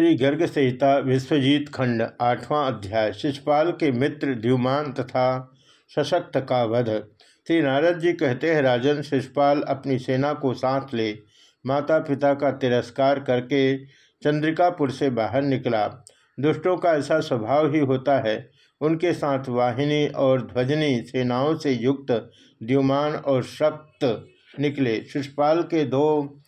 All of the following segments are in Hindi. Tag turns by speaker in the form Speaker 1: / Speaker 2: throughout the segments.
Speaker 1: श्री गर्ग संहिता विश्वजीत खंड आठवां अध्याय शिषपाल के मित्र द्युमान तथा सशक्त का वध। श्री नारद जी कहते हैं, राजन शिषपाल अपनी सेना को साथ ले। माता पिता का तिरस्कार करके चंद्रिकापुर से बाहर निकला। दुष्टों का ऐसा स्वभाव ही होता है। उनके साथ वाहिनी और ध्वजनी सेनाओं से युक्त द्युमान और शक्त निकले। शिषपाल के दो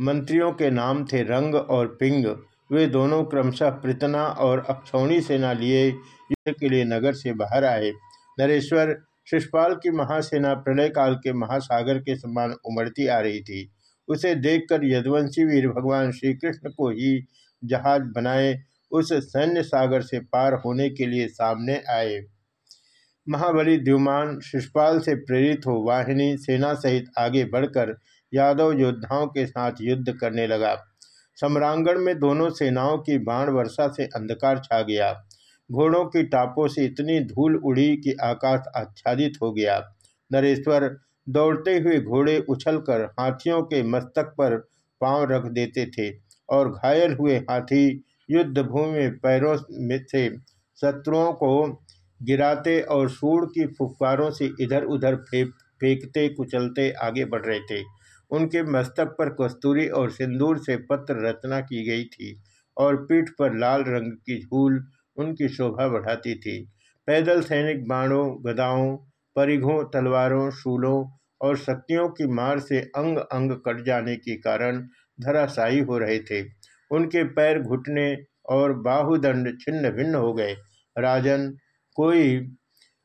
Speaker 1: मंत्रियों के नाम थे रंग और पिंग। वे दोनों क्रमशः प्रतना और अक्षौणी सेना लिए युद्ध के लिए नगर से बाहर आए। नरेश्वर शिषपाल की महासेना प्रलय काल के महासागर के समान उमड़ती आ रही थी। उसे देखकर यदुवंशी वीर भगवान श्री कृष्ण को ही जहाज़ बनाए उस सैन्य सागर से पार होने के लिए सामने आए। महाबली द्युमान शिषपाल से प्रेरित हो वाहिनी सेना सहित आगे बढ़कर यादव योद्धाओं के साथ युद्ध करने लगा। सम्रांगण में दोनों सेनाओं की बाण वर्षा से अंधकार छा गया। घोड़ों की टापों से इतनी धूल उड़ी कि आकाश आच्छादित हो गया। नरेश्वर दौड़ते हुए घोड़े उछलकर हाथियों के मस्तक पर पाँव रख देते थे और घायल हुए हाथी युद्ध भूमि में पैरों में से शत्रुओं को गिराते और सूर की फुफकारों से इधर उधर फेंकते, कुचलते आगे बढ़ रहे थे। उनके मस्तक पर कस्तूरी और सिंदूर से पत्र रचना की गई थी और पीठ पर लाल रंग की झूल उनकी शोभा बढ़ाती थी। पैदल सैनिक बाणों, गदाओं, परिघों, तलवारों, शूलों और शक्तियों की मार से अंग अंग कट जाने के कारण धराशायी हो रहे थे। उनके पैर घुटने और बाहुदंड छिन्न भिन्न हो गए। राजन, कोई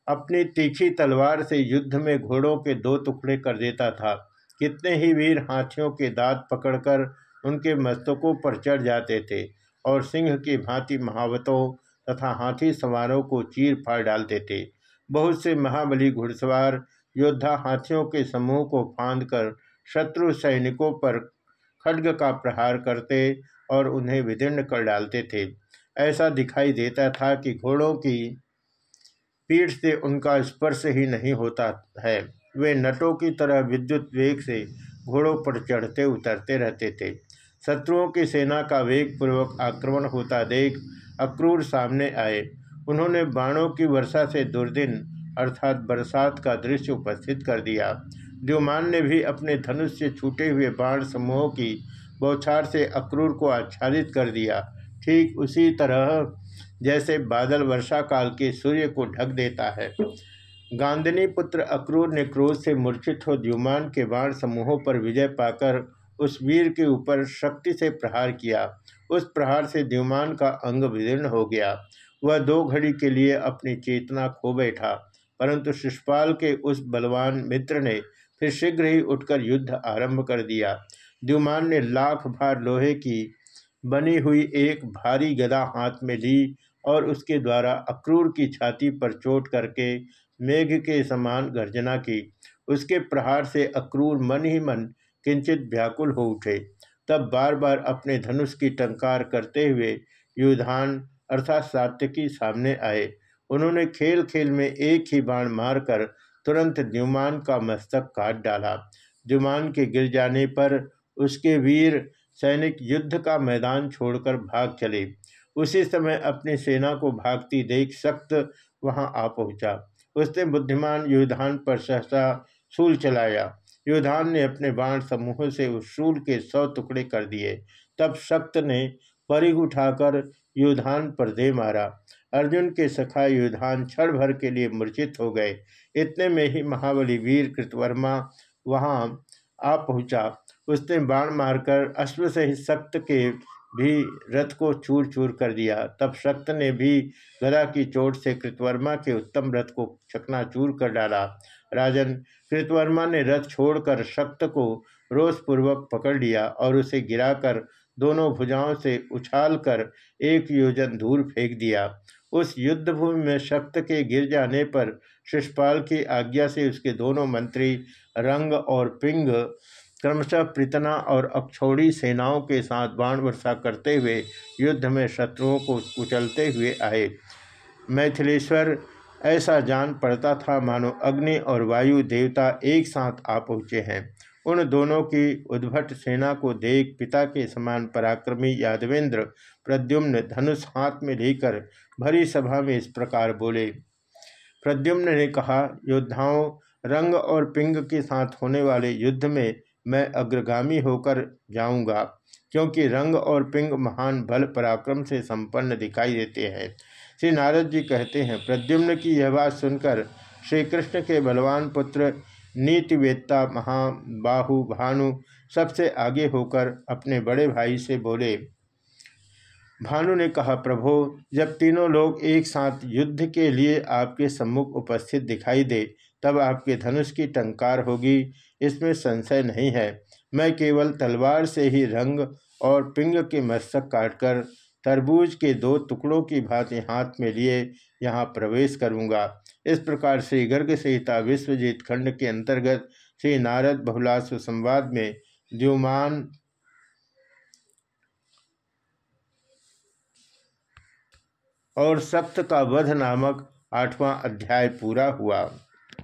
Speaker 1: अपनी तीखी तलवार से युद्ध में घोड़ों के दो टुकड़े कर देता था। कितने ही वीर हाथियों के दांत पकड़कर उनके मस्तकों पर चढ़ जाते थे और सिंह की भांति महावतों तथा हाथी सवारों को चीर फाड़ डालते थे। बहुत से महाबली घुड़सवार योद्धा हाथियों के समूह को फांद कर शत्रु सैनिकों पर खड्ग का प्रहार करते और उन्हें विदीर्ण कर डालते थे। ऐसा दिखाई देता था कि घोड़ों की पीठ से उनका स्पर्श ही नहीं होता है। वे नटों की तरह विद्युत वेग से घोड़ों पर चढ़ते उतरते रहते थे। शत्रुओं की सेना का वेग पूर्वक आक्रमण होता देख अक्रूर सामने आए। उन्होंने बाणों की वर्षा से दुर्दिन, अर्थात बरसात का दृश्य उपस्थित कर दिया। द्युमान ने भी अपने धनुष से छूटे हुए बाण समूहों की बौछार से अक्रूर को आच्छादित कर दिया। ठीक उसी तरह जैसे बादल वर्षा काल के सूर्य को ढक देता है। गांधनी पुत्र अक्रूर ने क्रोध से मूर्छित हो द्युमान के बाण समूहों पर विजय पाकर उस वीर के ऊपर शक्ति से प्रहार किया। उस प्रहार से द्युमान का अंग विदीर्ण हो गया। वह दो घड़ी के लिए अपनी चेतना खो बैठा, परंतु शिषपाल के उस बलवान मित्र ने फिर शीघ्र ही उठकर युद्ध आरंभ कर दिया। द्युमान ने लाख भार लोहे की बनी हुई एक भारी गदा हाथ में ली और उसके द्वारा अक्रूर की छाती पर चोट करके मेघ के समान गर्जना की। उसके प्रहार से अक्रूर मन ही मन किंचित व्याकुल हो उठे। तब बार बार अपने धनुष की टंकार करते हुए युधान अर्थात सात्यकी सामने आए। उन्होंने खेल खेल में एक ही बाण मारकर तुरंत द्युमान का मस्तक काट डाला। द्युमान के गिर जाने पर उसके वीर सैनिक युद्ध का मैदान छोड़कर भाग चले। उसी समय अपनी सेना को भागती देख सख्त वहाँ आ पहुँचा। उसने बुद्धिमान युधान पर सहसा शूल चलाया। युधान ने अपने बाण समूह से उस शूल के सौ टुकड़े कर दिए। तब शक्त ने परिघ उठाकर युधान पर दे मारा। अर्जुन के सखा युधान क्षण भर के लिए मूर्छित हो गए। इतने में ही महाबली वीर कृतवर्मा वहाँ आ पहुँचा। उसने बाण मारकर अश्व से सक्त के भी रथ को चूर चूर कर दिया। तब शक्त ने भी गदा की चोट से कृतवर्मा के उत्तम रथ को चकनाचूर कर डाला। राजन, कृतवर्मा ने रथ छोड़कर शक्त को रोषपूर्वक पकड़ लिया और उसे गिराकर दोनों भुजाओं से उछालकर एक योजन दूर फेंक दिया। उस युद्धभूमि में शक्त के गिर जाने पर शिषपाल की आज्ञा से उसके दोनों मंत्री रंग और पिंग क्रमशः प्रीतना और अक्षौड़ी सेनाओं के साथ बाण वर्षा करते हुए युद्ध में शत्रुओं को कुचलते हुए आए। मैथिलेश्वर, ऐसा जान पड़ता था मानो अग्नि और वायु देवता एक साथ आ पहुँचे हैं। उन दोनों की उद्भट सेना को देख पिता के समान पराक्रमी यादवेंद्र प्रद्युम्न धनुष हाथ में लेकर भरी सभा में इस प्रकार बोले। प्रद्युम्न ने कहा, योद्धाओं, रंग और पिंग के साथ होने वाले युद्ध में मैं अग्रगामी होकर जाऊँगा, क्योंकि रंग और पिंग महान बल पराक्रम से संपन्न दिखाई देते हैं। श्री नारद जी कहते हैं, प्रद्युम्न की यह बात सुनकर श्री कृष्ण के बलवान पुत्र नीतिवेत्ता महाबाहु भानु सबसे आगे होकर अपने बड़े भाई से बोले, भानु ने कहा, प्रभो, जब तीनों लोग एक साथ युद्ध के लिए आपके सम्मुख उपस्थित दिखाई दे तब आपके धनुष की टंकार होगी। इसमें संशय नहीं है। मैं केवल तलवार से ही रंग और पिंग के मस्तक काटकर तरबूज के दो टुकड़ों की भांति हाथ में लिए यहाँ प्रवेश करूँगा। इस प्रकार श्री गर्ग संहिता विश्वजीत खंड के अंतर्गत श्री नारद बहुलास्व संवाद में द्युमान और सप्त का वध नामक आठवां अध्याय पूरा हुआ।